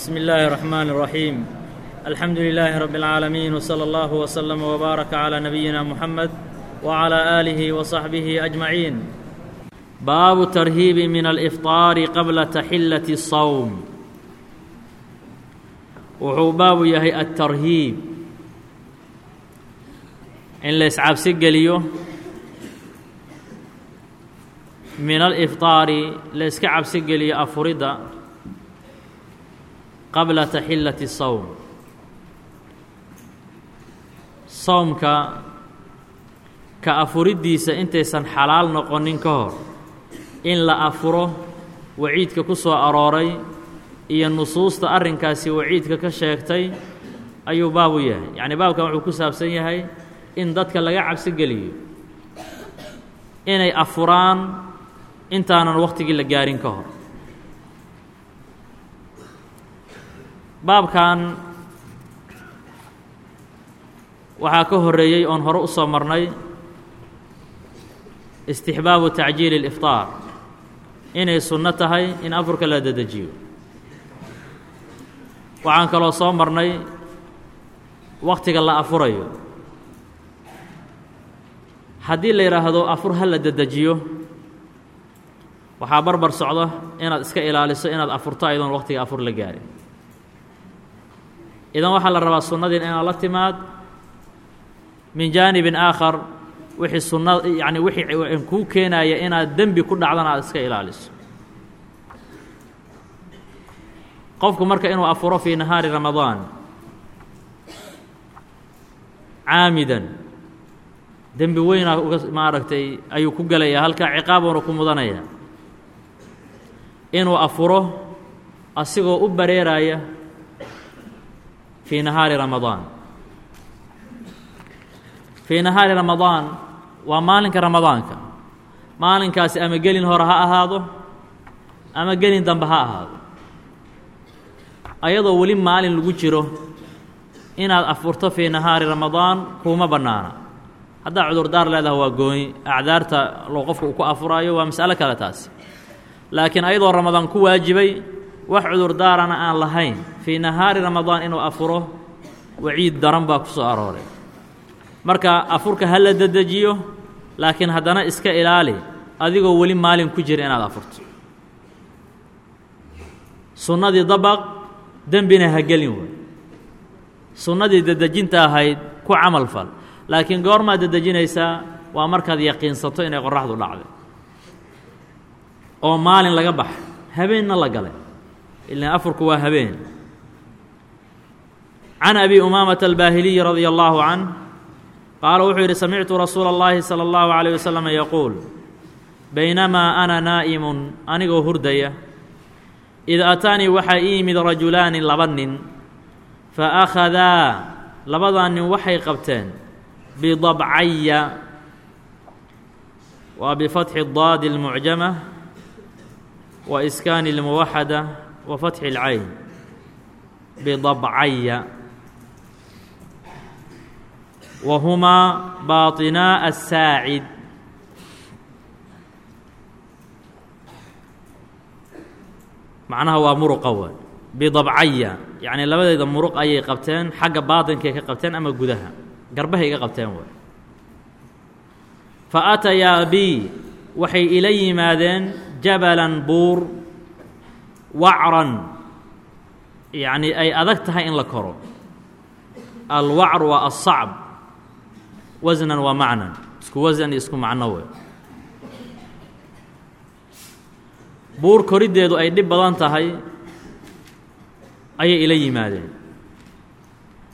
بسم الله الرحمن الرحيم الحمد لله رب العالمين وصلى الله وسلم وبارك على نبينا محمد وعلى آله وصحبه أجمعين باب الترهيب من الإفطار قبل تحلة الصوم wuxuu baabu yahay التarhiib in la iscabsi geliyo min alifطaari la iska cabsi geliyo afuridda qabla taxillati الsawm sowmka ka afuriddiisa intaysan xalaal noqonin ka hor in la afuro waciidka ku soo arooray iyo nusuusta arrinkaasi waciidka ka sheegtay ayuu baabu yahay. Yacni baabkan wuxuu ku saabsan yahay in dadka laga cabsi geliyo inay afuraan intaanan wakhtigii la gaarin ka hor baabkan waxaa ka horreeyey oon hore u soo marnay istixbaabu tacjiili اlifطaar inay sunno tahay in afurka la dedejiyo waxaan kaloo soo marnay wakhtiga la afurayo. Haddii la yidhaahdo afur ha la dedejiyo waxaa barbar socda inaad iska ilaaliso inaad afurto ayadoon wakhtiga afur la gaarin idan waxaa la rabaa sunnadiin inaad la timaad min jaanibin aakhar wixii sunna yacni wixii kuu keenaya inaad dembi ku dhacdana aad iska ilaaliso. Qofku marka inuu afuro fii nahaari ramadaan caamidan dembi weynaa uga maaragtay ayuu ku gelayaa halkaa ciqaabuuna ku mudanaya. Inuu afuro asigoo u bareeraya fii nahaari ramadaan fii nahaari ramadaan waa maalinka ramadaanka. Maalinkaasi ama gelin hore ha ahaado ama gelin dambe ha ahaado. Ayadoo weli maalin lagu jiro inaad afurto fii nahaari ramadaan kuuma bannaana. Haddaa cudurdaar leedaha waa gooni acdaarta loo qofka uu ku afuraayo waa mas'alo kale taasi. Laakiin ayadoo ramadaan ku waajibay wax cudurdaarana aan lahayn. Fii nahaari ramadaan inuu afuro waciid daran baa ku soo arooray. Marka afurka ha la dedejiyo laakiin haddana iska ilaali adigoo weli maalin ku jira inaad afurto. Sunnadii dabaq dembina ha gelin wey sunnadii dedejinta ahayd ku camal fal. Laakiin goormaad dedejinaysaa waa markaad yaqiinsato inay qoraxdu dhacday oo maalin laga baxay. Habeenna la galay ilaan afurku waa habeen can abi umaamata albaahiliyi radia allaahu canh qaala wuxuu yidhi samictu rasuula اllaahi salى اllahu عalيه wasalam yaquul baynamaa ana naa'imun anigoo hurdaya id ataanii waxaa ii yimid rajulaani laba nin fa akhadaa labadaa nin waxay qabteen bidabcaya waa bifatxi daadi اlmucjama wa iskaani اlmuwaxada wa اlcayn bidabcaya wa humaa baaطinaa asaacid macnaha waa muruqa waay bidabcaya yacni labadeeda muruq ayay qabteen xagga baatinkay ka qabteen ama gudaha garbahay iga qabteen waay fa atayaa bi waxay ila yimaadeen jabalan buur wacran. Yacni ay adag tahay in la koro. Alwacr waa alsacb wasnan waa macnan. Isku wasan iyo isku macno wey. Buur koriddeedu ay dhib badan tahay ayay ila yimaadeen.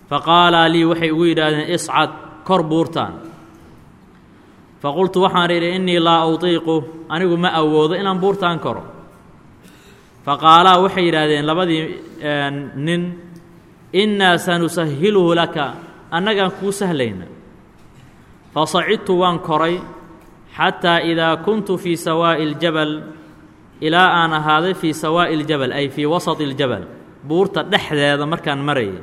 Fa qaalaa lii waxay ugu yidhaahdeen iscad kor buurtaan. Fa qultu waxaan idhi innii laa utiiqu anigu ma awoodo inaan buurtaan koro fa qaalaa waxay yidhaahdeen labadii nin innaa sanusahiluhu laka annagaan kuu sahlayna fa sacidtu waan koray xataa idaa kuntu fii sawaa'i اljabal ilaa aan ahaaday fii sawaa'i اljabal ay fii wasati اljabal buurta dhexdeeda markaan marayay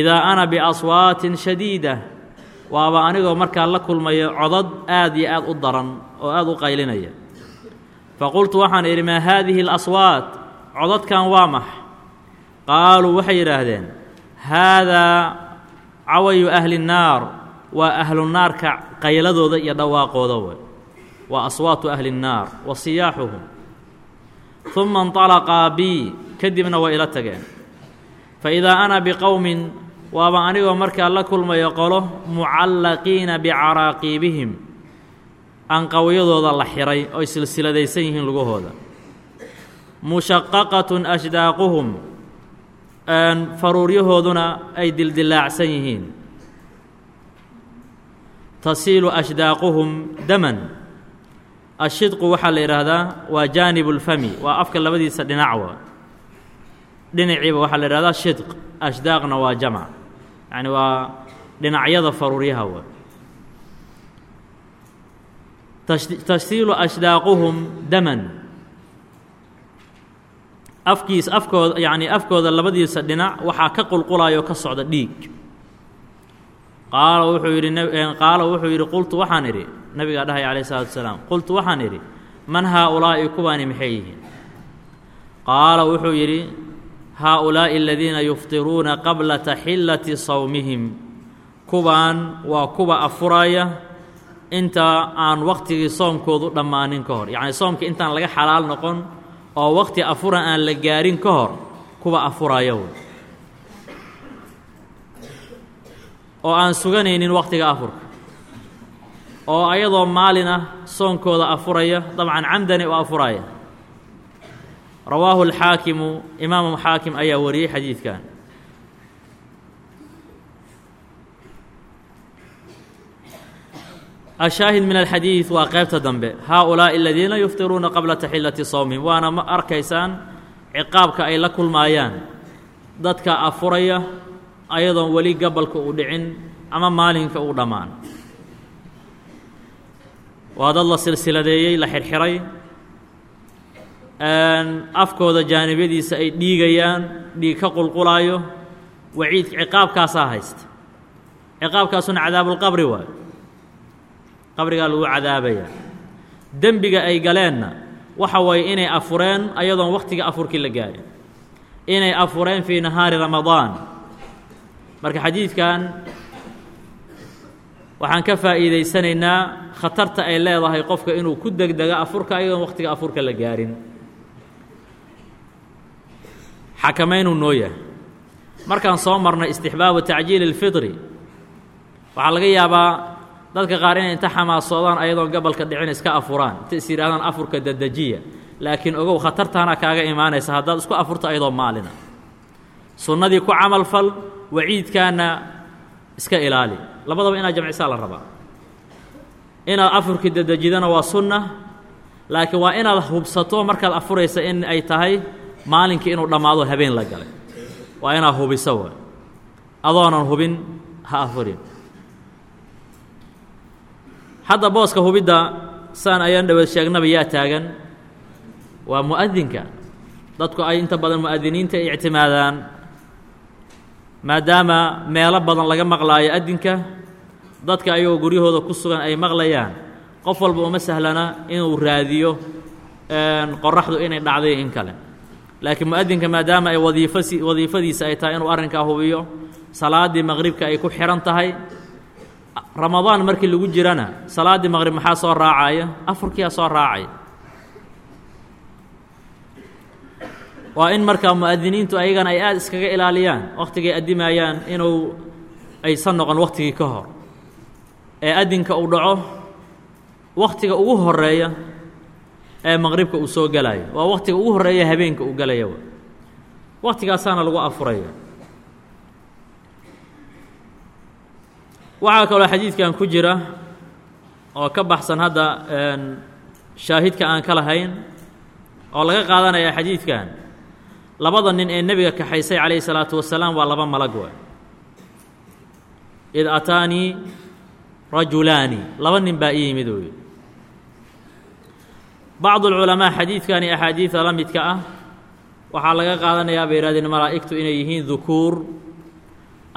idaa ana biaswaatin shadiida waaba anigoo markaa la kulmayo codad aad iyo aad u daran oo aad u qaylinaya faqultu waxaan idhi maa haadihi اlaswaat codadkan waa max qaaluu waxay yidhaahdeen haadaa cawayu ahli nnaar waa ahlu naarka qayladooda iyo dhawaaqooda wey waa aswaatu ahli nnaar wa siyaaxuhum uma inطalaqaa bii kadibna way ila tageen faidaa ana biqowmin waaba anigoo markaa la kulmayo qolo mucallaqiina bicaraaqiibihim anqawyadooda la xihay oy silsiladaysan yihiin lugahooda. Mushaqaqatun ashdaaquhum faruuryahooduna ay dildilaacsan yihiin. Tasiilu ashdaaquhum daman. Ashidqu waxaa la yidhaahdaa waa jaanibu اlfami waa afka labadiisa dhinac wa. Dhinaciiba waxaa la yidhahdaa shidq ashdaaqna waa jamc yacni waa dhinacyada faruuryaha wa tasiilu ashdaaquhum daman afkiis afkooda yacni afkooda labadiisa dhinac waxaa ka qulqulayo ka socda dhiig qaala wuxuu yidhi qaala wuxuu yidhi qultu waxaan idhi nabigaa dhahaya calayh isalaatu wasalaam qultu waxaan idhi man haa-ulaa'i kuwaani maxay yihiin qaala wuxuu yidhi haa-ulaa'i aladiina yuftiruuna qabla taxillati sawmihim kuwaan waa kuwa afuraya inta aan wakhtigii soomkoodu dhammaanin ka hor. Yacni soomka intaan laga xalaal noqon oo wakhti afuran aan la gaarin ka hor kuwa afuraya wey oo aan suganaynin wakhtiga afurka. Oo ayadoo maalin ah soonkooda afuraya dabcan camdani oo afuraya. Rawaahu alxaakimu imaamu xaakim ayaa wariyey xadiidkan ashaahid min alxadiid waa qaybta dambe haa-ulaa'i aladiina yuftiruuna qabla taxillati sawmihim waana ma arkaysaan ciqaabka ay la kulmaayaan dadka afuraya ayadoon weli gabalka uu dhicin ama maalinka uu dhammaan waa dad la silsiladeeyey la xirxiray afkooda jaanibyadiisa ay dhiigayaan dhiig ka qulqulaayo waciid ciqaabkaasaa haysta ciqaabkaasuna cadaabulqabri waay qabrigaa lagu cadaabaya. Dembiga ay galeenna waxa waye inay afureen ayadoon wakhtiga afurkii la gaarin. Inay afureen fii nahaari ramadaan. Marka xadiidkan waxaan ka faa'iidaysanaynaa khatarta ay leedahay qofka inuu ku degdego afurka ayadoon wakhtiga afurka la gaarin. Xakamaynuu noo yahay. Markaan soo marnay istixbaabu tacjiili اlfitri waxaa laga yaabaa dadka qaar inay inta xamaasoodaan ayadoon gabalka dhicin iska afuraan. Inta is yidhahdaan afurka dadejiya laakiin ogow khatartaana kaaga imaanaysa haddaad isku afurto ayadoo maalina. Sunnadii ku camal fal waciidkaana iska ilaali. Labadaba inaad jamcisaa la rabaa. Inaad afurkii dadejidana waa sunna laakiin waa inaad hubsato markaad afuraysa in ay tahay maalinkii inuu dhammaado habeen la galay. Waa inaad hubiso wa adoonan hubin ha afurin hadda booska hubidda saan ayaan dhaweed sheegnaba yaa taagan. Waa mu'adinka. Dadku ay inta badan mu'adiniinta ictimaadaan maadaama meelo badan laga maqlaayo adinka dadka ayagoo guryahooda ku sugan ay maqlayaan. Qof walba uma sahlana inuu raadiyo qoraxdu inay dhacday in kale. Laakiin mu'adinka maadaama ay wadiifasi wadiifadiisa ay tahay inuu arrinkaa hubiyo salaaddii maqribka ay ku xihan tahay ramadaan markii lagu jirana salaaddii maqrib maxaa soo raacaya? Afurkiyaa soo raacaya. Waa in markaa mu'adiniintu ayagana ay aada iskaga ilaaliyaan wakhtigay addimayaan inuu aysan noqon wakhtigii ka hor. Ee addinka uu dhaco wakhtiga ugu horreeya ee maqribka uu soo gelayo waa wakhtiga ugu horreeya habeenka uu gelaya wakhtigaasaana lagu afuraya waxaa kaloo xadiidkan ku jira oo ka baxsan hadda shaahidka aan ka lahayn oo laga qaadanaya xadiidkan. Labada nin ee nebiga kaxaysay calayhi salaatu wasalaam waa laba malag wa id ataanii rajulaani. Laba nin baa ii yimid ooy bacdu alculamaa xadiidkan iyo axaadiida la midka ah. Waxaa laga qaadanayaa bay yihahdeen malaa'igtu inay yihiin dukuur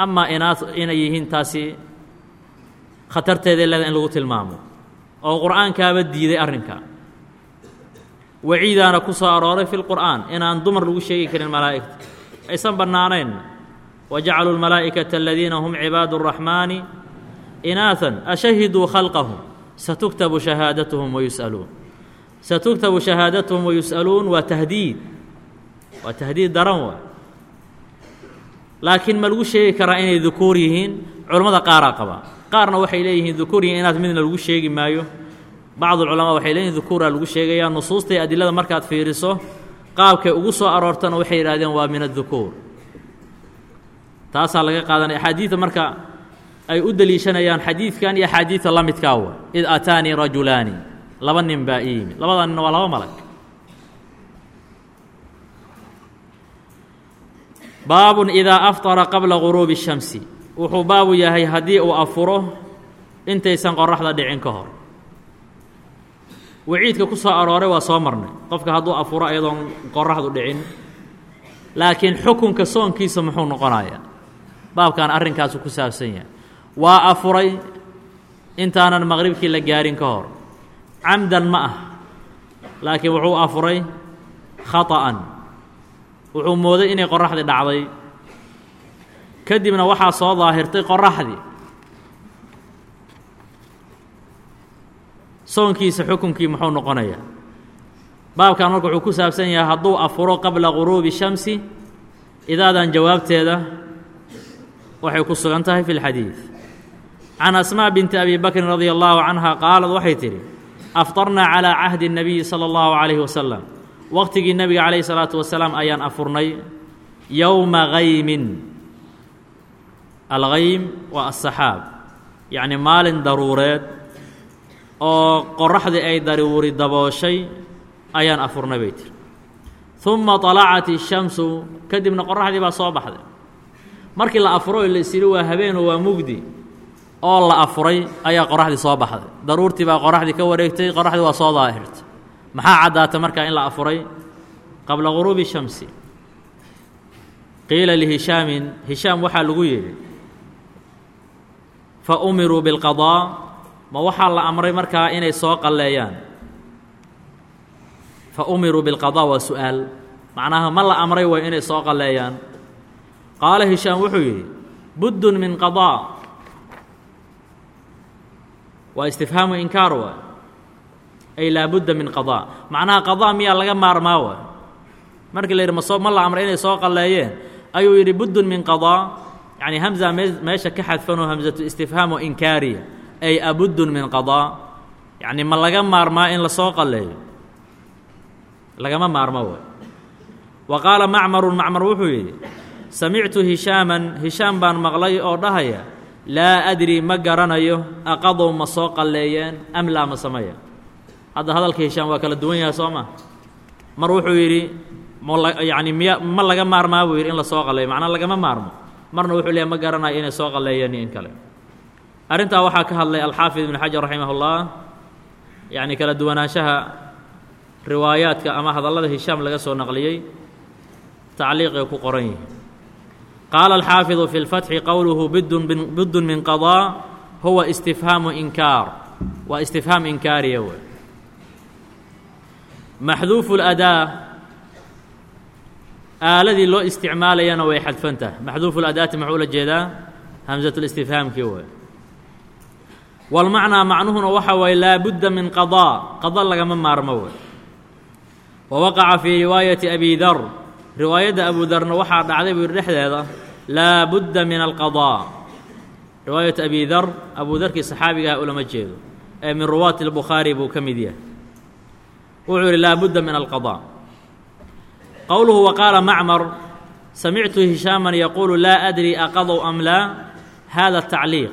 amaa inaas inay yihiin taasi khatarteeday leeda in lagu tilmaamo. Oo qur'aankaaba diiday arrinka. Waciidaana ku soo arooray fi lqur'aan inaan dumar lagu sheegi karin malaa'igta. Aysan bannaanayn wajacaluu lmalaa'ikata aladiina hum cibaadu اraxmaani inaahan ashahiduu khalqahum. Satuktabu shahaadatuhum wayus'aluun satuktabu shahaadatuhum wayus'aluun waa tahdiid. Waa tahdiid daran waa. Laakiin ma lagu sheegi karaa inay dukuur yihiin? Culammada qaaraa qabaa qaarna waxay leeyihiin dukuur yihiin inaad midna lagu sheegi maayo. Bacduulculamaa waxay leeyihiin dukuuraa lagu sheegayaa. Nusuustay adilada markaad fiiriso qaabkay ugu soo aroortana waxay yidhahdeen waa min addukuur taasaa laga qaadanaya axaadiida marka ay u deliishanayaan xadiidkan iyo axaadiida la midkaa id aataanii rajulaani. Laba nin baa ii yimid. Labada ninna waa laba malag baabun idaa aftara qabla guruubi الshamsi wuxuu baabu yahay haddii uu afuro intaysan qoraxda dhicin ka hor. Waciidka ku soo arooray waa soo marnay. Qofka hadduu afuro iyadoon qoraxdu dhicin laakiin xukunka soonkiisa muxuu noqonayaa. Baabkan arrinkaasu ku saabsan yahay. Waa afuray intaanan maqribkii la gaarin ka hor. Camdan ma ah laakiin wuxuu afuray khaطa'an wuxuu mooday inay qoraxdii dhacday kadibna waxaa soo daahirtay qoraxdii soonkiisa xukunkii muxuu noqonayaa. Baabkan marka wuxuu ku saabsan yahay hadduu afuro qabla guruubi shamsi idaadan jawaabteeda waxay ku sugan tahay fi lxadiid can asmaa binti abi bakrin radia allaahu canha qaalad waxay tidhi aftarnaa calaa cahdi اnnabiyi sala allahu calayhi wasalam waqtigii nebiga calayhi salaatu wasalaam ayaan afurnay yowma haymin alkaym waa asaxaab yacnii maalin daruureed oo qoraxdii ay daruuri dabooshay ayaan afurnay bay tiri uma طalacat ishamsu kadibna qoraxdii baa soo baxday. Markii la afuro la isyidhi waa habeenoo waa mugdi oo la afuray ayaa qoraxdii soo baxday. Daruurtii baa qoraxdii ka wareegtay qoraxdii waa soo daahirtay. Maxaa caddaatay markaa in la afuray? Qabla guruubi shamsi. Qiila lihishaamin hishaam waxaa lagu yeedhi fa umiruu bilqadaa ma waxaa la amray markaa inay soo qalleeyaan. Fa umiruu bilqadaa waa su'aal. Macnaha ma la amray way inay soo qalleeyaan. Qaala hishaam wuxuu yidhi buddun min qadaa waa istifhaamu inkaar waay ay laabudda min qadaa macnaha qadaa miyaa laga maarmaa waay markii la yidhi masoo ma la amray inay soo qalleeyeen ayuu yidhi buddun min qadaa yacni hamza me meesha ka xadfanoo hamsatu istifhaamu inkaariya ay abuddun min qadaa yacni ma laga maarmaa in la soo qalleeyo lagama maarmo waay wa qaala macmarun macmar wuxuu yidhi samictu hishaaman hishaam baan maqlay oo dhahaya laa adri ma garanayo aqadow ma soo qalleeyeen am laa ma sameya hadda hadalka hishaam waa kala duwan yahay soo ma mar wuxuu yidhi myacni miya ma laga maarmaa buu yidhi in la soo qalleeyo macnaa lagama maarmo marna wuxuu leeyahy ma garanayo inay soo qalleeyeen iyo in kale. Arrintaa waxaa ka hadlay alxaafid ibn xajar raximah ullah yacni kala duwanaanshaha riwaayaadka ama hadallada hishaam laga soo naqliyey tacliiqay ku qoran yihi qaala alxaafidu fi اlfatxi qowluhu buddun min qadaa huwa istifhaamu inkaar. Waa istifhaam inkaariya wey. Maxduufu اladaa aaladii loo isticmaalayana way xadfantaha maxduufu ladaati maxuu la jeedaa? Hamsatulistifhaamkii wey walmacnaa macnuhuna waxa waye laa budda min qadaa qada lagama maarmo wey wa waqaca fii riwaayati abi dar. Riwaayadda abu darna waxaa dhacday buu yidhi dhexdeeda laa budda min alqadaa riwaayatu abi dar abu darkii saxaabigaha ulama jeedo ee min ruwaati albukhaari buu ka mid yahay. Wuxuu yidhi laa budda min alqadaa qowluhu wa qaala macmar samictu hishaaman yaquulu laa adri aqadow am laa hada tacliiq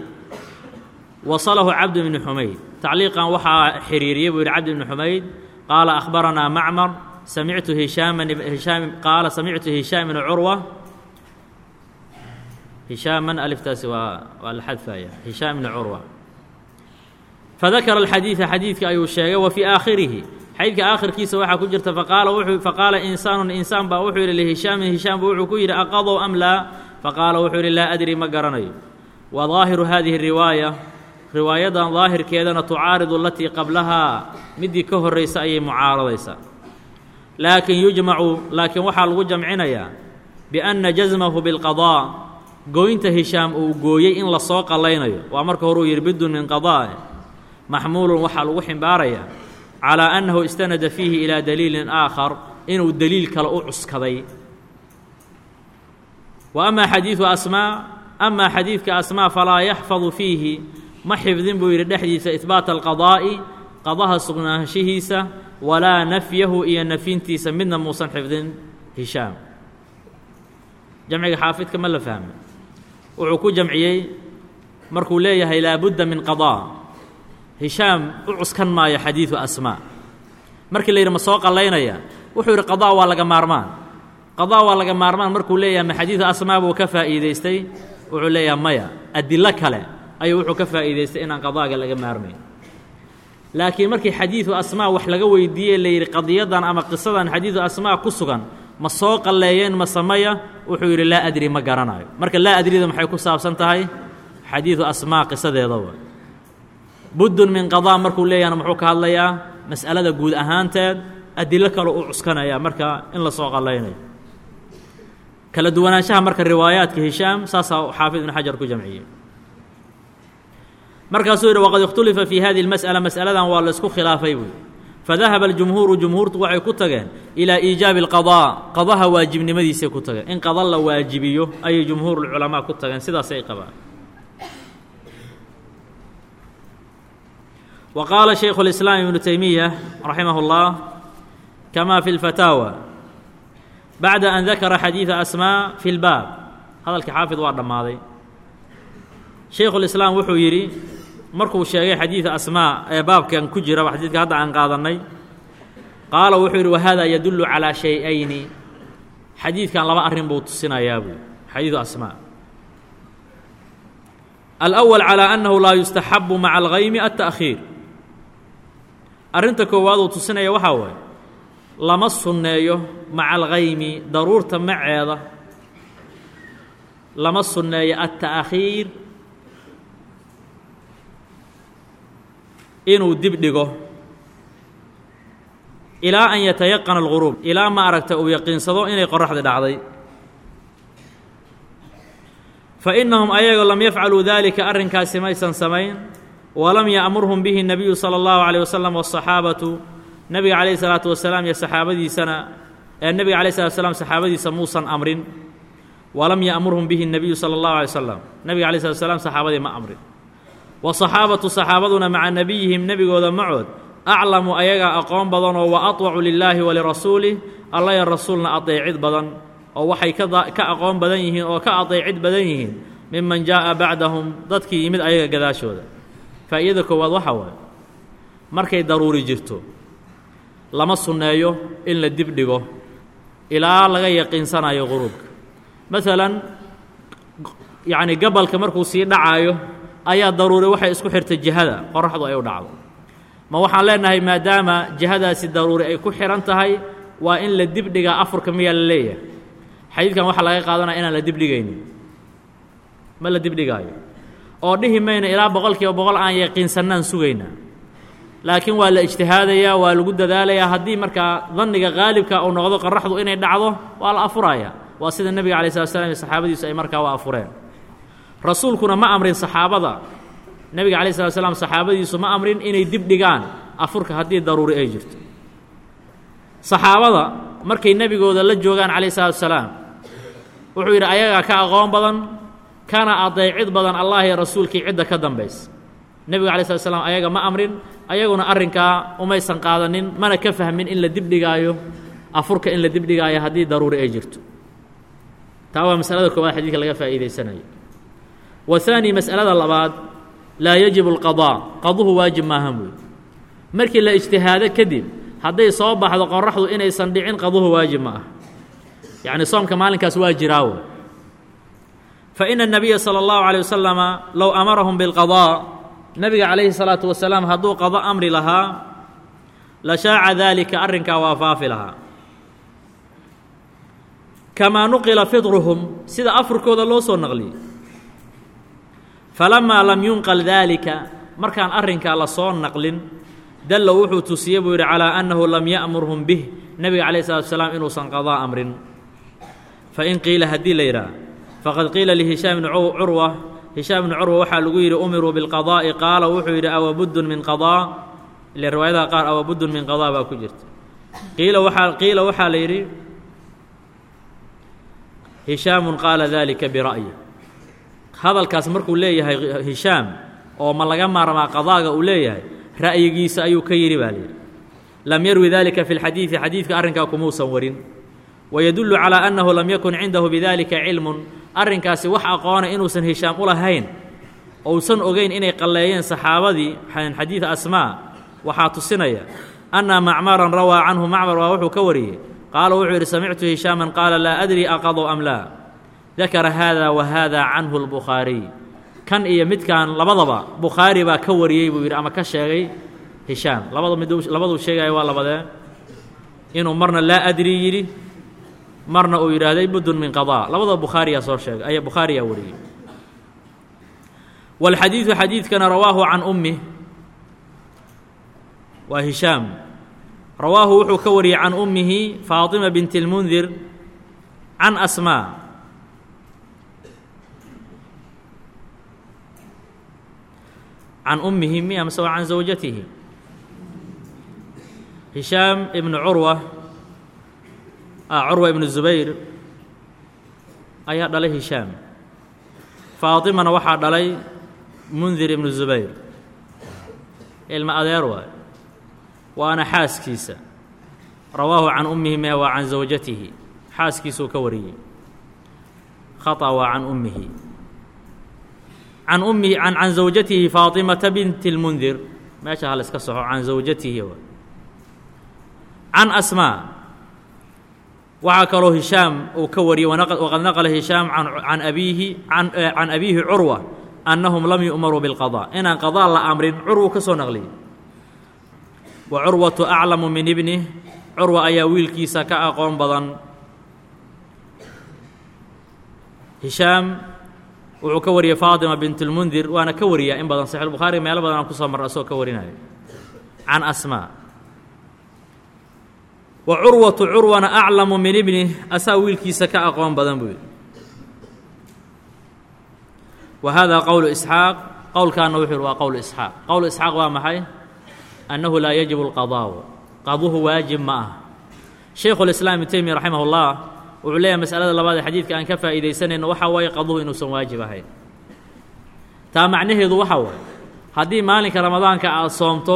wasalahu cabd bni xumayd tacliiqan waxaa xiriiriyey buu yidhi cabd bni xumayd qaala akhbaranaa macmar samictu hishaaman hishaam qaala samictu hishaam bni curwa hishaaman aliftaasi waa waa la xadfaya hishaam bni curwa fadakara alxadiida xadiidka ayuu sheegay wa fii aakhirihi xadiidka aakhirkiisa waxaa ku jirta faqaala insaanun insaan baa wuxuu yidhi lihishaamin hishaamba wuxuu ku yidhi aqadow am laa? Faqaala wuxuu yidhi laa adri ma garanayo. Wa daahiru hadihi riwaaya riwaayadan daahirkeedana tucaaridu alatii qablahaa middii ka horraysa ayay mucaaradaysaa. Laakiin yujmacu laakiin waxaa lagu jamcinayaa bianna jasmahu bilqadaa gooynta hishaam uu gooyey in la soo qallaynayo. Waa marka horuu yidhi bidun min qadaa'i maxmuulun waxaa lagu ximbaarayaa calaa annahu istanada fiihi ilaa daliilin aakhar inuu deliil kale u cuskaday. Wa amaa xadiidu asmaa amaa xadiidka asmaa falaa yaxfadu fiihi ma xifdin buu yidhi dhexdiisa ihbaata alqadaa'i qadaha sugnaanshihiisa walaa nafyahu iyo nafyintiisa midna muusan xifdin. Hishaam. Jamciga xaafidka ma la fahmay wuxuu ku jamciyey markuu leeyahay laabudda min qadaa hishaam u cuskan maayo xadiidu asmaa. Markii la ma soo qallaynaya? Wuxuu yidhi qadaa waa laga maarmaan. Qadaa waa laga maarmaan. Markuu leeyahay ma xadiidu asmaa buu ka faa'iidaystay? Wuxuu leeyahay maya adilo kale ayuu wuxuu ka faa'iidaystay inaan qadaaga laga maarmayn. Laakiin markii xadiidu asmaa wax laga weydiiyey la qadiyadan ama qisadan xadiidu asmaa ku sugan ma soo qalleeyeen ma samaya? Wuxuu yidhi laa adri ma garanayo. Marka laa adrida maxay ku saabsan tahay? Xadiidu asmaa qisadeedaba buddun min qadaa markuu leeyahana muxuu ka hadlayaa mas'alada guud ahaanteed adilo kale u cuskanaya marka in la soo qallaynayo kala duwanaanshaha marka riwaayaadka hishaam saasaa xaafid ibnu xajar ku jamciyey markaasuu yidhi waqad ikhtulifa fii hadihi اlmas'ala mas'aladan waa laysku khilaafay buui fadahaba aljumhuuru jumhuurtu waxay ku tageen ilaa iijaabi اlqadaa qadaha waajibnimadiisay ku tageen in qada la waajibiyo ayay jumhuur اlculamaa ku tageen sidaasay qabaan wa qaala shaykhu اlislaam ibnu taymiya raximah اllah kama fi اlfataawa bacda an dakara xadiida asmaa fi اlbaab hadalkii xaafid waa dhammaaday shaykhulislaam wuxuu yidhi markuu sheegay xadiida asmaa ee baabkan ku jiraba xadiidka hadda aan qaadannay qaala wuxuu yidhi wahada yadullu calaa shay-ayni xadiidkan laba arrin buu tusinayaa buu xadiidu asmaa alأwal calىa annahu laa yustaxabu maca algaymi alta'khiir arrinta koowaad uu tusinaya waxaa waaye lama sunneeyo maca algaymi daruurta maceeda. Lama sunneeyo alta'khiir inuu dib dhigo. Ilaa an yatayaqana alguruub ilaa ma aragta uu yaqiinsado inay qoraxdi dhacday. Fa innahum ayago lam yafcaluu daalika arrinkaasi maysan samayn walam ya'murhum bihi nebiyu sala allahu calayh wasalam wasaxaabatu nebiga calayhi salaatu wasalaam iyo saxaabadiisana ee nebiga calayh salatu wasalaam saxaabadiisa muusan amrin. Walam ya'murhum bihi nebiyu sala allahu alay wasalam nebiga calayh salatu wasalaam saxaabadii ma amrin. Wasaxaabatu saxaabaduna maca nebiyihim nebigooda macood aclamu ayagaa aqoon badanoo wa atwacu lilaahi walirasuulih alla ya rasuulna adeecid badan oo waxay ka aqoon badan yihiin oo ka adeecid badan yihiin miman jaa'a bacdahum dadkii yimid ayaga gadaashooda faa'iidada koowaad waxaa waaye markay daruuri jirto lama sunneeyo in la dib dhigo ilaa laga yaqiinsanayo quruubka. Masalan yacni gabalka markuu sii dhacaayo ayaa daruuri waxay isku xirtay jihada qoraxdu ay u dhacdo. Ma waxaan leenahay maadaama jihadaasi daruuri ay ku xihan tahay waa in la dib dhigaa afurka miyaa la leeyahay. Xadiidkan waxaa laga qaadanaya inaan la dibdhigaynin ma la dibdhigaayo oo dhihi mayno ilaa boqol kiiba boqol aan yaqiinsannaan sugaynaa laakiin waa la ijtihaadayaa waa lagu dadaalayaa. Haddii markaa danniga qaalibka uu noqdo qoraxdu inay dhacdo waa la afuraya waa sida nebiga alay slat slam iyo saxaabadiisu ay markaa u afureen. Rasuulkuna ma amrin saxaabada. Nebiga alay slat slam saxaabadiisu ma amrin inay dib dhigaan. Afurka haddii daruuri ay jirto. Saxaabada markay nebigooda la joogaan calayh salatu salaam wuxuu yidhi ayagaa ka aqoon badan kana adeecid badan allah iyo rasuulkii cidda ka dambaysa nebiga alay slat slam ayaga ma amrin ayaguna arrinkaa umaysan qaadanin mana ka fahmin in la dibdhigaayo afurka in la dibdhigaayo haddii daruuri ay jirto. Taa waa masalada koowaad xadiidka laga faa'iidaysanayo. Wa haani mas'alada labaad laa yajibu alqadaa qaduhu waajib maahan buy markii la ijtihaado kadib hadday soo baxdo qoraxdu inaysan dhicin qaduhu waajib ma ah yacni soomka maalinkaas waa jiraawo. fa ina الnabiya salى اllahu عalيه wasalama low amarahum biاlqadaa nebiga calayhi الsalaatu wasalaam hadduu qado amri lahaa la shaaca daalika arrinkaa waa faafi lahaa kamaa nuqila fidruhum sida afurkooda loo soo naqliyey falamaa lam yunqal daalika markaan arrinkaa la soo naqlin dalla wuxuu tusiyey buu yidhi calaa annahu lam ya'murhum bih nebiga calayh salatu wasalaam inuusan qadaa amrin fain qiila haddii la yidhaah faqad qiila lihishaam bni curwa hishaam bni curwa waxaa lagu yidhi umiruu bilqadaa'i qaala wuxuu yidhi awabuddun min qadaa ile riwaayadaha qaar awabuddun min qadaa baa ku jirta qiila waxaa qiila waxaa la yidhi hishaamun qaala dalika bira'yi hadalkaas markuu leeyahay hishaam oo ma laga maarmaa qadaaga uu leeyahay ra'yigiisa ayuu ka yidhi baa layidhi lam yarwi dalika fi lxadiidi xadiidka arrinkaa kumuusan warin wayadullu calaa annahu lam yakun cindahu bidalika cilmun arrinkaasi wax aqoona inuusan hishaam u lahayn ousan ogeyn inay qalleeyeen saxaabadii xadiid asmaa waxaa tusinaya anna macmaran rawaa canhu macmar waa wuxuu ka wariyey. Qaala wuxuu yidhi samictu hishaaman qaala laa adri aqadu am laa? Dakara haada wa haada canhu lbukhaariy kan iyo midkan labadaba bukhaari baa ka wariyey buu yidhi ama ka sheegay hishaam. Labada mid labaduu sheegaya waa labadee. Inuu marna laa adri yidhi marna uu yidhaahday buddun min qadaa labadaba bukhaariyaa soo sheegay aya bukhaariyaa wariyey. Walxadiidu xadiidkana rawaahu can ummih waa hishaam. Rawaahu wuxuu ka wariyey can ummihi faaطima binti اlmundir can asmaa. Can ummihi miya mase waa can zawjatihi. Hishaam ibnu curwa Ah, curwa ibnu zubayr ayaa dhalay hishaam faatimana waxaa dhalay mundir ibnu zubayr ilma adeer waay. Waana xaaskiisa. Rawaahu can ummihima waa can zawjatihi. Xaaskiisuu ka wariyey. Khaa waa can ummihi. Can ummihi an can zawjatihi faatimata binti اlmundir meesha ha la iska soxo can zawjatihi can asmaa waxaa kaloo hishaam uu ka wariyey waqad naqla hishaam an abiihi eh, can abiihi curwa annahum lam yu'maruu bilqada inaan qadaa la amrin curwu ka soo naqliyey. Wa curwatu aclamu min ibnih curwa ayaa wiilkiisa ka aqoon badan. Hishaam wuxuu ka wariyey faatima bint lmundir waana ka wariyaa in badan saxiixulbukhaari meelo badan aan ku soo marra asagoo ka warinayo can asmaa wa curwatu curwana aclamu min ibnih asaa wiilkiisa ka aqoon badan buu yidhi. Wa hada qowlu isxaaq. Qowlkaana wuxuu yidhi waa qowlu isxaaq. Qowlu isxaaq waa maxay? Annahu laa yajibu اlqadaa'u qaduhu waajib ma aha. Shaykhu lislaam ibnu teymiya raximah اllah wuxuu leeyahay masalada labaad ee xadiidka aan ka faa'iidaysanayno. Waxaa waaye qaduhu inuusan waajib ahayn. Taa macnaheedu waxaa waaye haddii maalinka ramadaanka aada soomto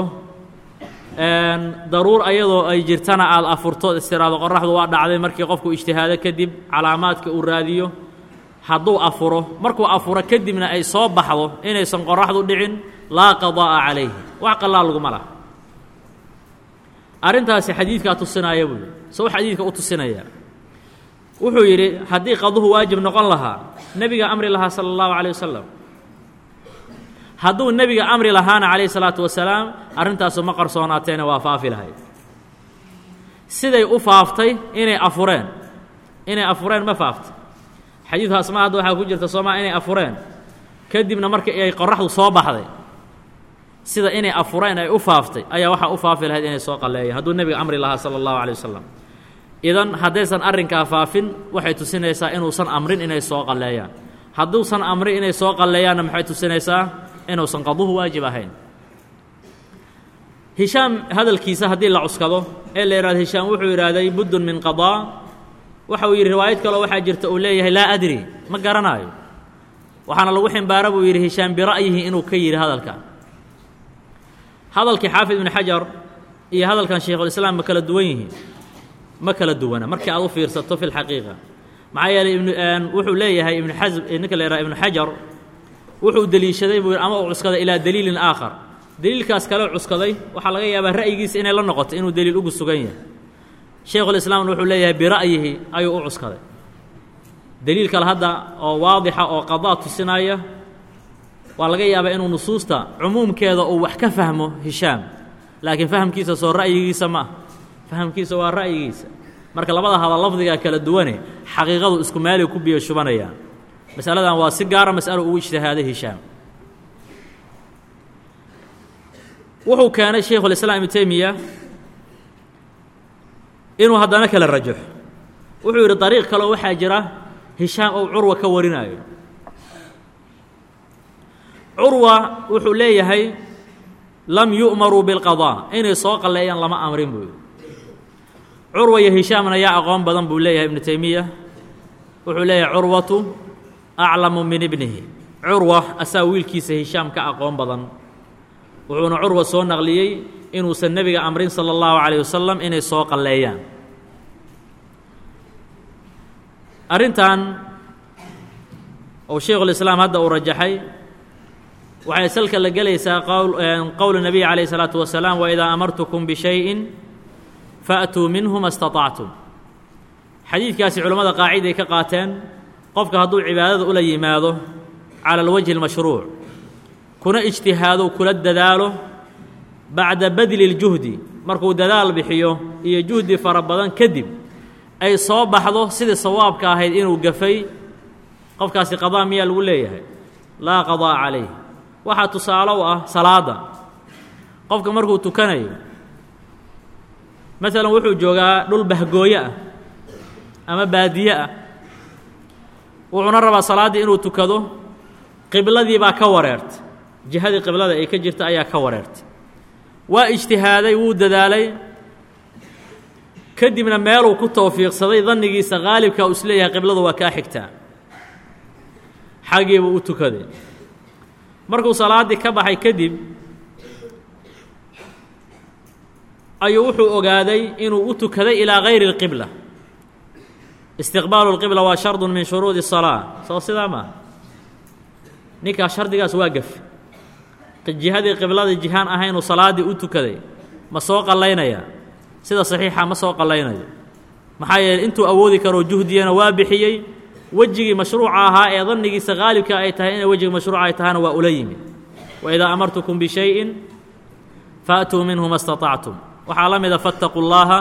daruur ayadoo ay jirtana aada afurto istiraado qoraxdu waa dhacday markii qofku ijtihaado kadib calaamaadka uu raadiyo hadduu afuro markuu afuro kadibna ay soo baxdo inaysan qoraxdu dhicin laa qadaa'a calayhi. Wax qallaa laguma laha. Arrintaasi xadiidkaa tusinaya buu sow xadiidka u tusinaya. Wuxuu yidhi haddii qaduhu waajib noqon lahaa nebiga amri lahaa sala allahu calay wasalam hadduu nebiga amri lahaana calayhi salaatu wasalaam arrintaasu ma qarsoonaateena waa faafi lahayd. Siday u faaftay inay afureen. Inay afureen ma faaftay. Xadiidku asmaa hadda waxaa ku jirta soomaa inay afureen. Kadibna marka ay qoraxdu soo baxday sida inay afureen ay u faaftay ayaa waxaa u faafi lahayd inay soo qalleeyeen hadduu nebiga amri lahaa sala allahu calay wasalam idan haddaysan arrinkaa faafin waxay tusinaysaa inuusan amrin inay soo qalleeyaan. Hadduusan amrin inay soo qalleeyaanna maxay tusinaysaa inuusan qaduhu waajib ahayn. Hishaam hadalkiisa haddii la cuskado ee la yidhahdo hishaam wuxuu yidhaahday buddun min qadaa waxa uu yidhi riwaayad kaleo waxaa jirta uu leeyahay laa adri ma garanaayo. Waxaana lagu ximbaara buu yidhi hishaam bira'yihi inuu ka yidhi hadalka. Hadalkii xaafid ibnu xajar iyo hadalkan shaykhulislaam ma kala duwan yihiin. Ma kala duwana markii aad u fiirsato fi lxaqiiqa maxaa yeeley ibnu wuxuu leeyahay ibnu xasm ninka la yidhaha ibnu xajar wuxuu deliishaday buu ama uu cuskaday ilaa daliilin aakhar. Deliilkaas kale cuskaday waxaa laga yaabaa ra'yigiisa inay la noqoto inuu deliil ugu sugan yahay. Shaykhulislaamna wuxuu leeyahay bira'yihi ayuu u cuskaday. Deliil kale hadda oo waadixa oo qadaa tusinaya waa laga yaabaa inuu nusuusta cumuumkeeda uu wax ka fahmo hishaam. Laakiin fahamkiisa soo ra'yigiisa ma ah fahamkiisa waa ra'yigiisa. Marka labada hadal lafdigaa kala duwane xaqiiqadu isku meelay ku biyo shubanayaan masaladan waa si gaara mas'alo ugu ijtihaaday hishaam wuxuu keenay shaykhulislaam ibnu teymiya inuu haddana kala rajaxo. Wuxuu yidhi dariiq kaleo waxaa jira hishaam ou curwa ka warinaayo. Curwa wuxuu leeyahay lam yu'maruu bilqadaa inay soo qalleeyaan lama amrin buu yidhi. Curwa iyo hishaamna yaa aqoon badan buu leeyahay ibnu taymiya wuxuu leeyahay curwatu aclamu min ibnihi. Curwa asaa wiilkiisa hishaam ka aqoon badan. Wuxuuna curwa soo naqliyey inuusan nebiga amrin sala allahu calayh wasalam inay soo qalleeyaan. Arrintan ou sheikhulislaam hadda uu rajaxay waxay salka la gelaysaa qowl nebiy calayh isalaatu wasalaam waidaa amartukum bishayin faatuu minhu ma staطactum xadiidkaasi culimmada qaaciday ka qaateen qofka hadduu cibaadada ula yimaado cala alwajhi اlmashruuc kuna ijtihaado kula dadaalo bacda badli اljuhdi markuu dadaal bixiyo iyo juhdi fara badan kadib ay soo baxdo sidii sawaabka ahayd inuu gafay qofkaasi qadaa miyaa lagu leeyahay? Laa qadaa calayh. Waxaa tusaale u ah salaadda qofka markuu tukanayo maalan wuxuu joogaa dhul bahgooyo ah ama baadiye ah wuxuuna rabaa salaaddii inuu tukado qibladii baa ka wareertay jihadii qiblada ay ka jirta ayaa ka wareertay waa ijtihaaday wuu dadaalay. Kadibna meeluu ku towfiiqsaday dannigiisa qaalibka uu is leeyahay qibladu waa kaa xigtaa xaggiibuu u tukaday. Markuu salaaddii ka baxay kadib ayuu wuxuu ogaaday inuu u tukaday ilaa gayri اlqibla istiqbaalu lqibla waa shardun min shuruudi salaa soo sidaa maaha ninkaas shardigaas waa gafe jihadii qiblada jihaan ahaynuu salaaddii u tukaday ma soo qallaynayaa sida saxiixa ma soo qallaynayo maxaa yeeley intuu awoodi karoo juhdiyana waa bixiyey wejigii mashruuca ahaa ee dannigiisa qaalibka ay tahay inay wejigi mashruuca ay tahana waa ula yimid. Waidaa amartukum bishayin faatuu minhu ma staطactum waxaa la mida fattaquu llaaha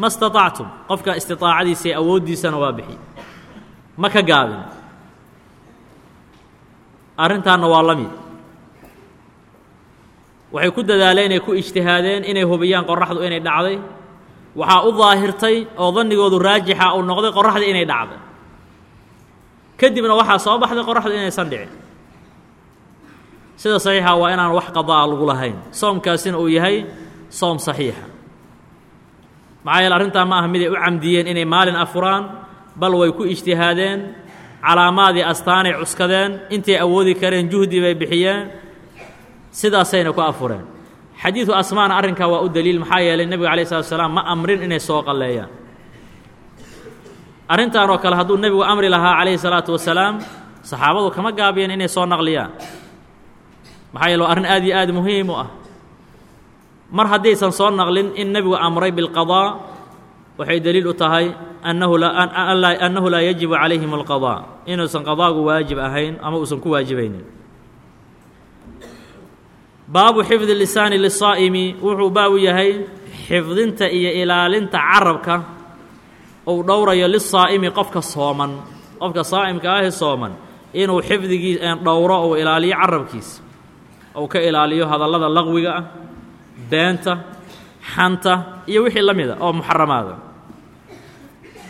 ma staطactum qofka istiطaacadiisa ee awooddiisana waa bixi. Ma ka gaabin arrintaanna waa la mid. Waxay ku dadaaleen inay ku ijtihaadeen inay hubiyaan qoraxdu inay dhacday. Waxaa u daahirtay oo dannigoodu raajixa uu noqday qoraxdii inay dhacday. Kadibna waxaa soo baxday qoraxdu inaysan dhicin. Sida saxiixa waa inaan wax qadaa lagu lahayn. Soomkaasina uu yahay soom saxiixa maxaa yeele arrintaa ma aha miday u camdiyeen inay maalin afuraan bal way ku ijtihaadeen calaamaadii astaanay cuskadeen intay awoodi kareen juhdi bay bixiyeen sidaasayna ku afureen. Xadiidu asmaana arrinkaa waa u daliil maxaa yeelay nebigu alay slatu salaam ma amrin inay soo qalleeyaan. Arrintan oo kale hadduu nebigu amri lahaa calayhi salaatu wasalaam saxaabadu kama gaabiyeen inay soo naqliyaan. Maxaa yeele waa arrin aad iyo aad muhiim u ah mar haddaysan soo naqlin in nebigu amray bilqadaa waxay deliil u tahay annahu laa yajibu calayhim alqadaa inuusan qadaagu waajib ahayn ama uusan ku waajibaynin. Baabu xifdi lisaani lisaa'imi wuxuu baabu yahay xifdinta iyo ilaalinta carabka uu dhowrayo lisaa'imi qofka sooman. Qofka saa'imka ahi sooman inuu xifdigii dhowro uu ilaaliyo carabkiisa uu ka ilaaliyo hadallada laqwiga ah beenta xanta iyo wixii la mida oo muxaramaada.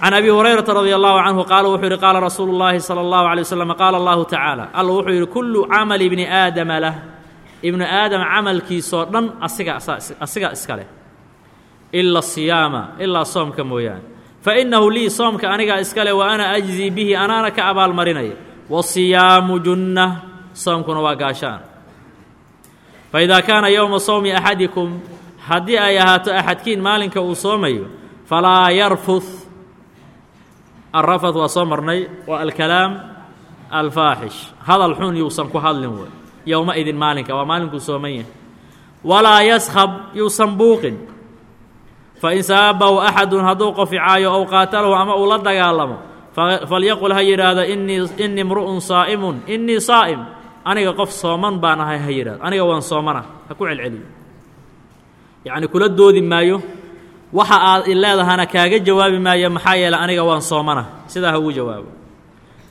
Can abi hurayrata radi allahu canhu qaala wuxuu yidhi qaala rasuulu llaahi sala allahu alay waslm qaala allahu tacaala. Alla wuxuu yidhi kullu camali bni aadama lah. Ibnu aadam camalkiisoo dhan asiga asiga iska leh. Ila asiyaama ilaa soomka mooyaane. Fa innahu lii soomka anigaa iska leh wa ana ajzii bihi anaana ka abaalmarinaya wasiyaamu junna soomkuna waa gaashaan fa idaa kaana yowma sowmi axadikum haddii ay ahaato axadkiin maalinka uu soomayo falaa yarfud alrafad waa soo marnay waa alkalaam alfaaxish hadal xun yuusan ku hadlin wey yowma idin maalinka waa maalinkuu sooman yahay walaa yaskhab yuusan buuqin fain saabahu axadun hadduu qoficaayo ow qaatalahu ama uu la dagaalamo falyaqul ha yidhaahdo inii inii mru'un saa'imun innii saa'im aniga qof sooman baan ahay ha yidhahdo aniga waan soomana ha ku celceliyo. Yacni kula doodi maayo waxa aad leedahana kaaga jawaabi maayo maxaa yeeley aniga waan soomana. Sidaa ha ugu jawaabo.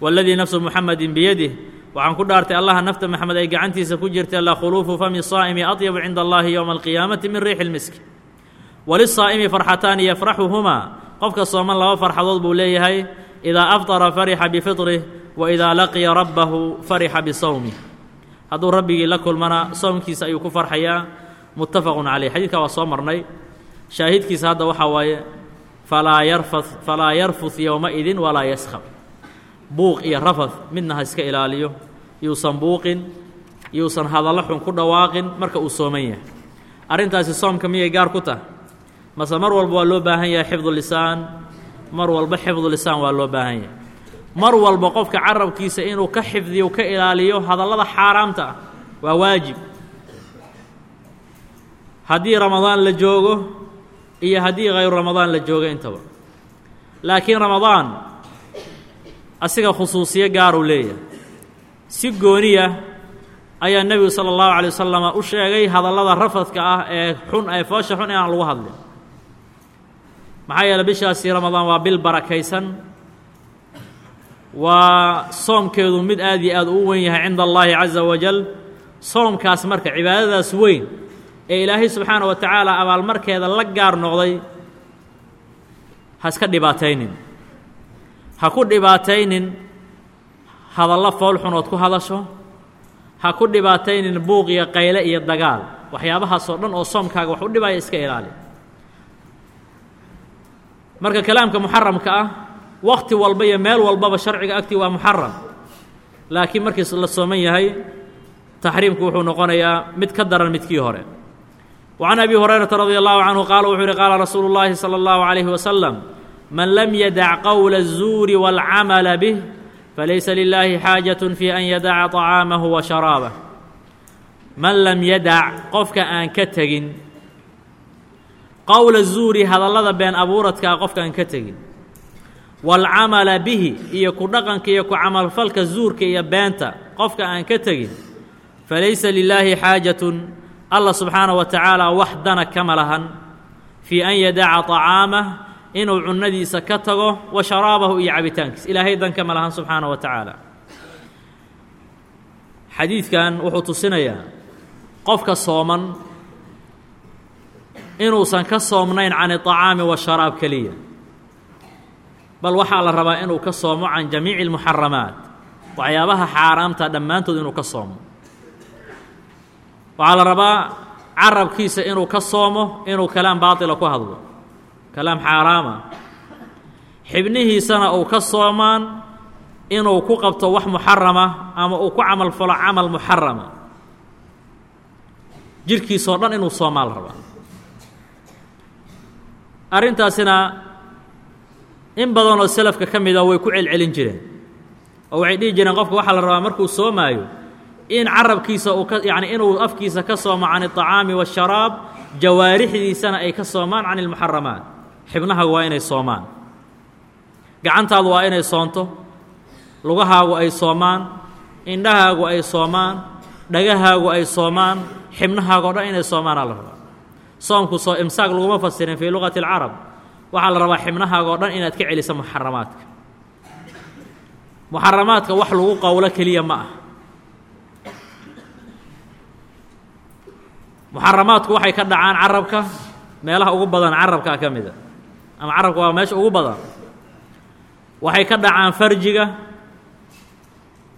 Waladii nafsu muxamedin biyadih waxaan ku dhaartay allaha nafta maxamed ay gacantiisa ku jirta la khuluufu fami saa'imi atyabu cinda allahi yowma alqiyaamati min riixi lmiski walisaa'imi farxataani yafraxuhumaa. Qofka sooman laba farxadood buu leeyahay idaa afطara farixa bifiطrih wa idaa laqiya rabbahu farixa bisawmih hadduu rabbigii la kulmana soomkiisa ayuu ku farxayaa. Muttafaqun caleyh xadiidkaa waa soo marnay. Shaahidkiisa hadda waxaa waaye falaa yarfa falaa yarfud yowmaidin walaa yaskhab. Buuq iyo rafad midna ha iska ilaaliyo. Yuusan buuqin yuusan hadallo xun ku dhawaaqin marka uu sooman yahay. Arrintaasi soomka miyay gaar ku tahay? Mase mar walba waa loo baahan yahay xifdu lisaan mar walba xifdu lisaan waa loo baahan yahay mar walba qofka carabkiisa inuu ka xifdiyo ka ilaaliyo hadallada xaaraamta ah waa waajib. Haddii ramadaan la joogo iyo haddii hayru ramadaan la joogo intaba. Laakiin ramadaan asiga khusuusiyo gaaruu leeyahay. Si gooniya ayaa nebigu sala allahu alay wasalama u sheegay hadallada rafadka ah ee xun ee foosha xun inaan lagu hadlin. Maxaa yeele bishaasi ramadaan waa bil barakaysan waa soomkeedu mid aad iyo aad u wen yahay cinda allaahi caza wajal soomkaas marka cibaadadaas weyn ee ilaahay subxaana wa tacaala abaalmarkeeda la gaar noqday ha iska dhibaataynin. Ha ku dhibaataynin hadallo fool xunood ku hadasho. Ha ku dhibaataynin buuq iyo qayle iyo dagaal. Waxyaabahaasoo dhan oo soomkaaga wax u dhibaya iska ilaali. Marka kalaamka muxaramka ah wakti walba iyo meel walbaba sharciga agtii waa muxaram laakiin markii la sooman yahay taxriimku wuxuu noqonayaa mid ka daran midkii hore وعن أبي هريرة رضي الله عنه قال وxuu hi قال رsuuل اللhi صلى الله عليه وسلم من لم يدع qول الزور والعمل به فليس لله xاaجة في أن يدع طعاaمه وشhراaبه man lم يدع qofka aan ka tegin qowla الزuuri hadallada been abuuradkaa qofka aan ka tegin waalcamala bihi iyo ku dhaqanka iyo ku camalfalka zuurka iyo beenta qofka aan ka tegin falaysa lilaahi xaajatun alla subxaana wa tacaala wax dana kama lahan fii an yadaca طacaamah inuu cunnadiisa ka tago wa sharaabahu iyo cabitaankiisa ilaahay dan kama lahan subxaana wa tacaala. Xadiidkan wuxuu tusinayaa qofka sooman inuusan ka soomnayn can iطacaami washaraab keliya bal waxaa la rabaa inuu ka soomo can jamiici اlmuxaramaat waxyaabaha xaaraamta dhammaantood inuu ka soomo. Waxaa la rabaa carabkiisa inuu ka soomo inuu kalaam baatila ku hadlo. Kalaam xaaraama. Xibnihiisana uu ka soomaan inuu ku qabto wax muxarama ama uu ku camal falo camal muxarama. Jirhkiisoo dhan inuu soomaa la rabaa. Arrintaasina in badanoo selafka ka mida way ku celcelin jireen oo waxay dhihi jireen qofka waxaa la rabaa markuu soomaayo in carabkiisa uu ka yacni inuu afkiisa ka soomo can الطacaami والsharaab jawaarixdiisana ay ka soomaan can اlmuxaramaat xibnahaagu waa inay soomaan gacantaadu waa inay soonto lugahaagu ay soomaan indhahaagu ay soomaan dhagahaagu ay soomaan xibnahaago dhan inay soomaanaa la rabaa soomku soo imsaaq laguma fasirin fii luqati اlcarab waxaa la rabaa xibnahaagoo dhan inaad ka celiso muxaramaadka. Muxaramaadka wax lagu qowlo keliya ma ah muxaramaadku waxay ka dhacaan carabka meelaha ugu badan carabkaa ka mida. Ama carabka waa meesha ugu badan. Waxay ka dhacaan farjiga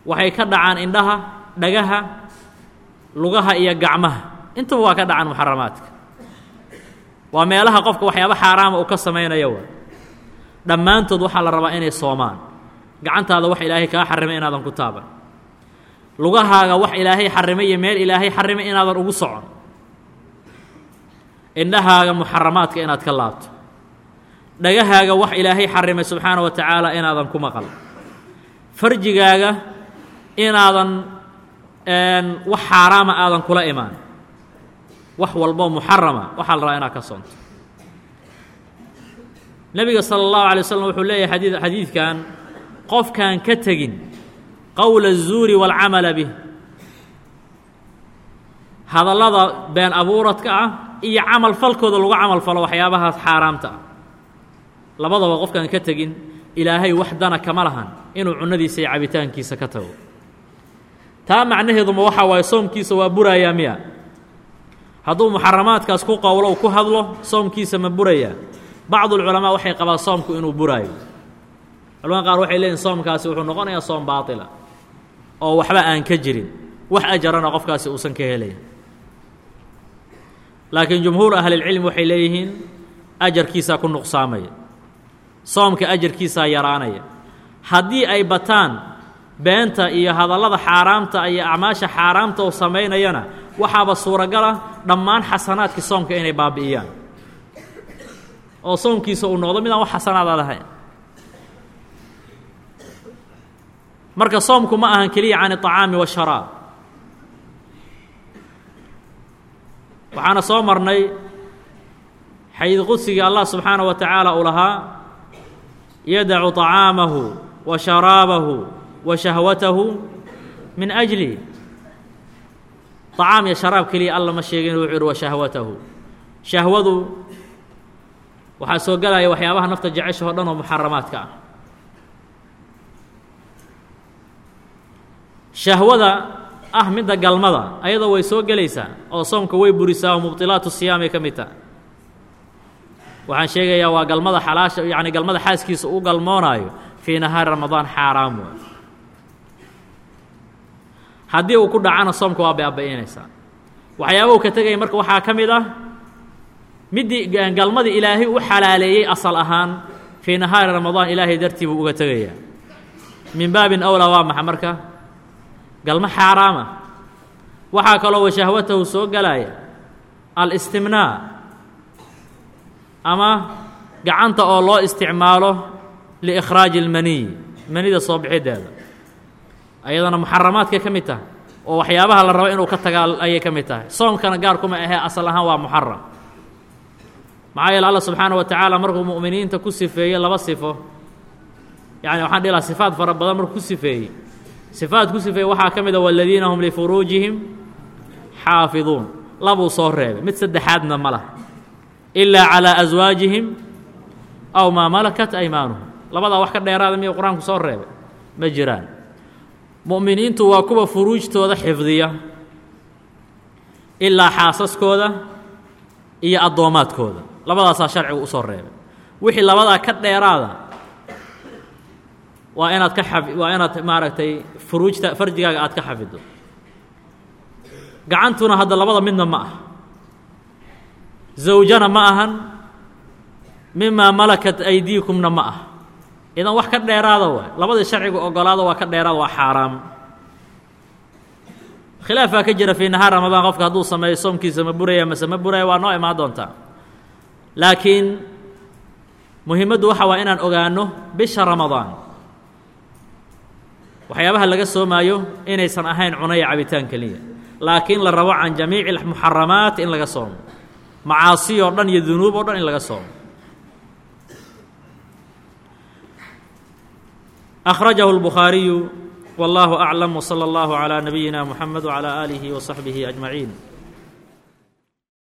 waxay ka dhacaan indhaha dhagaha lugaha iyo gacmaha. Intaba waa ka dhacaan muxaramaadka waa meelaha qofka waxyaaba xaaraama uu ka samaynaya waa dhammaantood waxaa la rabaa inay soomaan. Gacantaada wax ilaahay kaa xarimay inaadan ku taaban. Lugahaaga wax ilaahay xarimay iyo meel ilaahay xarimay inaadan ugu socon. Indhahaaga muxaramaadka inaad ka laabto. Dhagahaaga wax ilaahay xarimay subxaana wa tacaala inaadan ku maqal. Farjigaaga inaadan wax xaaraama aadan kula imaan wax walbo muxarama waxaa la rabaa inaad ka soonto nebiga sala allahu alay waslm wuxuu leeyahay xadii xadiidkan qofkaan ka tegin qowla الzuuri wاlcamala bih hadallada been abuuradka ah iyo camal falkooda lagu camal falo waxyaabahaas xaaraamta ah labadaba qofkaan ka tegin ilaahay wax dana kama lahan inuu cunnadiisa iyo cabitaankiisa ka tago taa macnaheeduma waxaa waaye soomkiisa waa burayaa miya hadduu muxaramaadkaas ku qowlo ku hadlo soomkiisa ma burayaa bacdu lculamaa waxay qabaan soomku inuu buraayo. Culamada qaar waxay leeyihiin soomkaasi wuxuu noqonayaa soom baatila oo waxba aan ka jirin. Wax ajarana qofkaasi uusan ka helayn. Laakiin jumhuur ahlilcilmi waxay leeyihiin ajarkiisaa ku nuqsaamaya. Soomka ajarkiisaa yaraanaya. Haddii ay bataan beenta iyo hadallada xaaraamta iyo acmaasha xaaraamta uu samaynayana waxaaba suuragal ah dhammaan xasanaadkii soomka inay baabi'iyaan oo soomkiisa uu noqdo midaan wax xasanaada lahayn marka soomku ma ahan keliya can الطacaami والsharaab waxaana soo marnay xayd qudsigii allah subxaanaه wa tacaala uu lahaa yadacu طacaamahu wa sharaabahu wa shahwatahu min أjli طacaam iyo sharaab keliya alla ma sheegin wuxuu uhi wa shahwatahu shahwadu waxaa soo gelaya waxyaabaha nafta jecesha o dhan oo muxaramaadka ah shahwada ah midda galmada ayadoo way soo gelaysaa oo soomka way burisaa oo mubطilaatu siyaamay ka mid taha waxaan sheegayaa waa galmada xalaasha yacni galmada xaaskiisa u galmoonaayo fii nahaari ramadaan xaaraam waay haddii uu ku dhacana soomka waa baaba-inaysaa waxyaaba uu ka tegaya marka waxaa ka mid ah middii galmadii ilaahay u xalaaleeyey asal ahaan fii nahaari ramadaan ilaahay dartii buu uga tegayaa. Min baabin awlaa waa maxa marka? Galmo xaaraama waxaa kaloo washahwatahu soo gelaya alistimnaa ama gacanta oo loo isticmaalo liikhraaji اlmaniy manida soo bixiddeeda ayadana muxaramaadkay ka mid tahay oo waxyaabaha la rabo inuu ka tagaa ayay ka mid tahay. Soomkana gaar kuma ahee asal ahaan waa muxaram maxaa yeele alla subxaana wa tacaala markuu mu'miniinta ku sifeeyey laba sifo yani waxaan dhihi laha sifaad fara badan markuu ku sifeeyey. Sifaad ku sifeeyey waxaa ka mid a waladiina hum lifuruujihim xaafiduun. Labuu soo reebay mid saddexaadna ma lah ilaa calaa aswaajihim aw maa malakat aymaanuhum labadaa wax ka dheeraada miyuu qur'aanku soo reebay? Ma jiraan mu'miniintu waa kuwa furuujtooda xifdiya ilaa xaasaskooda iyo addoomaadkooda. Labadaasaa sharcigu u soo reebay. Wixii labadaa ka dheeraada waa inaad ka xafi waa inaad maaragtay furuujta farjigaaga aad ka xafiddo gacantuna hadda labada midna ma ah zawjana ma ahan mimaa malakat aydiikumna ma ah idan wax ka dheeraada waay labadii sharcigu ogolaada waa ka dheeraada waa xaaraam. Khilaafaa ka jira fii nahaar ramadaan qofka hadduu sameeyo soomkiisa ma buraya mase ma buraya waa noo imaan doontaa. Laakiin muhiimaddu waxa waa inaan ogaano bisha ramadaan. Waxyaabaha laga soomaayo inaysan ahayn cunaya cabitaan keliya. Laakiin la rabo can jamiici اmuxaramaat in laga soomo. Macaasi dhan iyo dunuub oo dhan in laga soomo أخرجه البخاري والله أعلم وصلى الله على نبينا محمد وعلى آله وصحبه أجمعين